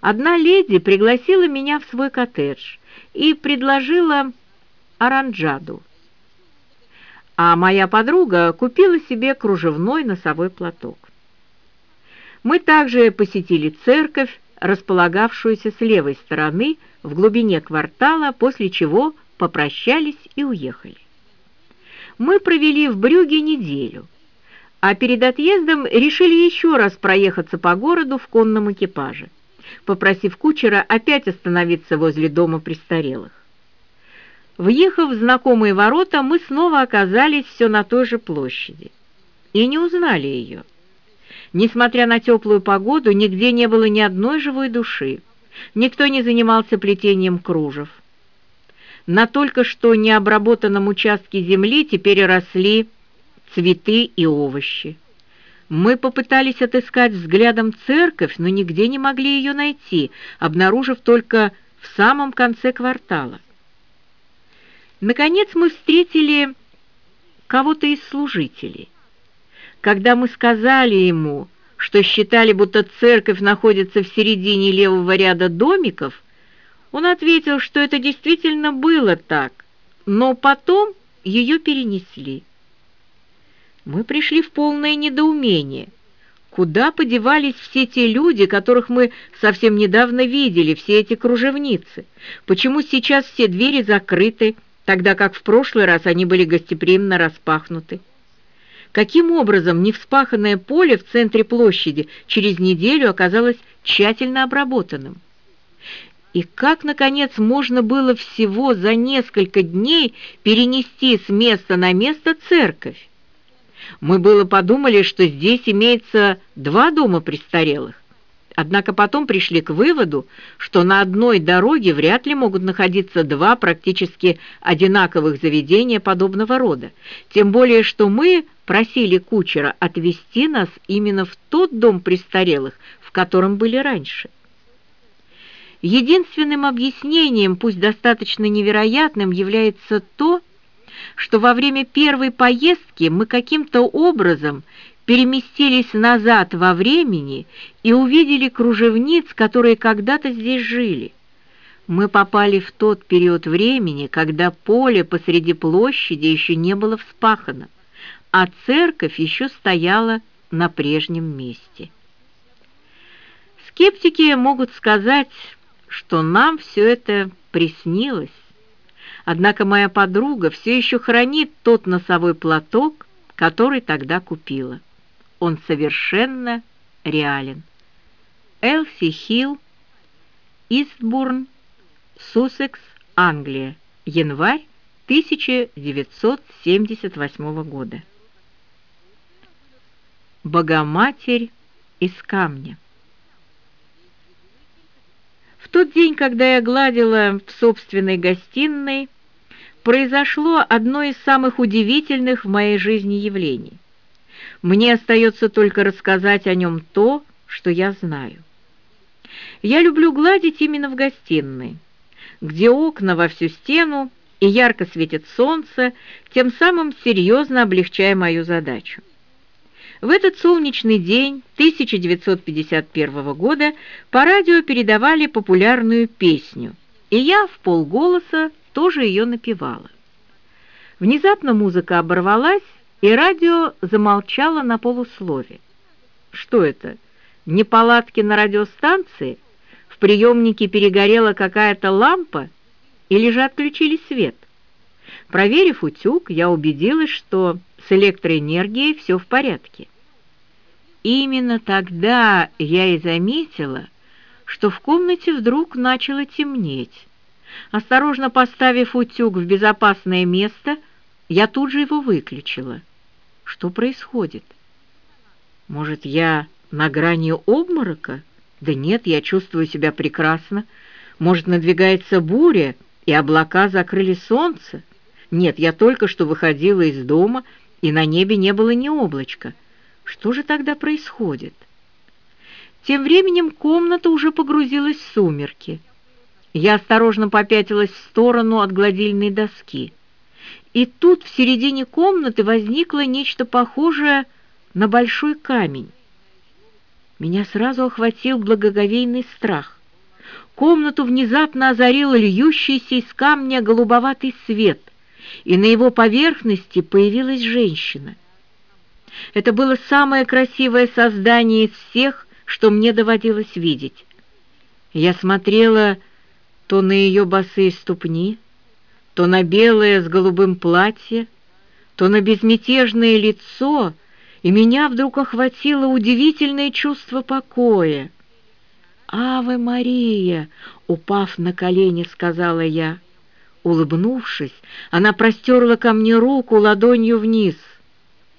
Одна леди пригласила меня в свой коттедж и предложила оранжаду, а моя подруга купила себе кружевной носовой платок. Мы также посетили церковь, располагавшуюся с левой стороны в глубине квартала, после чего попрощались и уехали. Мы провели в Брюге неделю, а перед отъездом решили еще раз проехаться по городу в конном экипаже, попросив кучера опять остановиться возле дома престарелых. Въехав в знакомые ворота, мы снова оказались все на той же площади и не узнали ее. Несмотря на теплую погоду, нигде не было ни одной живой души. Никто не занимался плетением кружев. На только что необработанном участке земли теперь росли цветы и овощи. Мы попытались отыскать взглядом церковь, но нигде не могли ее найти, обнаружив только в самом конце квартала. Наконец мы встретили кого-то из служителей. Когда мы сказали ему, что считали, будто церковь находится в середине левого ряда домиков, он ответил, что это действительно было так, но потом ее перенесли. Мы пришли в полное недоумение. Куда подевались все те люди, которых мы совсем недавно видели, все эти кружевницы? Почему сейчас все двери закрыты, тогда как в прошлый раз они были гостеприимно распахнуты? Каким образом невспаханное поле в центре площади через неделю оказалось тщательно обработанным? И как, наконец, можно было всего за несколько дней перенести с места на место церковь? Мы было подумали, что здесь имеется два дома престарелых. Однако потом пришли к выводу, что на одной дороге вряд ли могут находиться два практически одинаковых заведения подобного рода. Тем более, что мы просили кучера отвезти нас именно в тот дом престарелых, в котором были раньше. Единственным объяснением, пусть достаточно невероятным, является то, что во время первой поездки мы каким-то образом переместились назад во времени и увидели кружевниц, которые когда-то здесь жили. Мы попали в тот период времени, когда поле посреди площади еще не было вспахано, а церковь еще стояла на прежнем месте. Скептики могут сказать, что нам все это приснилось. Однако моя подруга все еще хранит тот носовой платок, который тогда купила. Он совершенно реален. Элси Хилл, Истбурн, Суссекс, Англия. Январь 1978 года. Богоматерь из камня. Тот день, когда я гладила в собственной гостиной, произошло одно из самых удивительных в моей жизни явлений. Мне остается только рассказать о нем то, что я знаю. Я люблю гладить именно в гостиной, где окна во всю стену и ярко светит солнце, тем самым серьезно облегчая мою задачу. В этот солнечный день 1951 года по радио передавали популярную песню, и я в полголоса тоже ее напевала. Внезапно музыка оборвалась, и радио замолчало на полуслове. Что это? Неполадки на радиостанции? В приемнике перегорела какая-то лампа? Или же отключили свет? Проверив утюг, я убедилась, что с электроэнергией все в порядке. Именно тогда я и заметила, что в комнате вдруг начало темнеть. Осторожно поставив утюг в безопасное место, я тут же его выключила. Что происходит? Может, я на грани обморока? Да нет, я чувствую себя прекрасно. Может, надвигается буря, и облака закрыли солнце? Нет, я только что выходила из дома, и на небе не было ни облачка. Что же тогда происходит? Тем временем комната уже погрузилась в сумерки. Я осторожно попятилась в сторону от гладильной доски. И тут в середине комнаты возникло нечто похожее на большой камень. Меня сразу охватил благоговейный страх. комнату внезапно озарил льющийся из камня голубоватый свет, и на его поверхности появилась женщина. Это было самое красивое создание из всех, что мне доводилось видеть. Я смотрела то на ее босые ступни, то на белое с голубым платье, то на безмятежное лицо, и меня вдруг охватило удивительное чувство покоя. «Аве Мария!» — упав на колени, сказала я. Улыбнувшись, она простерла ко мне руку ладонью вниз —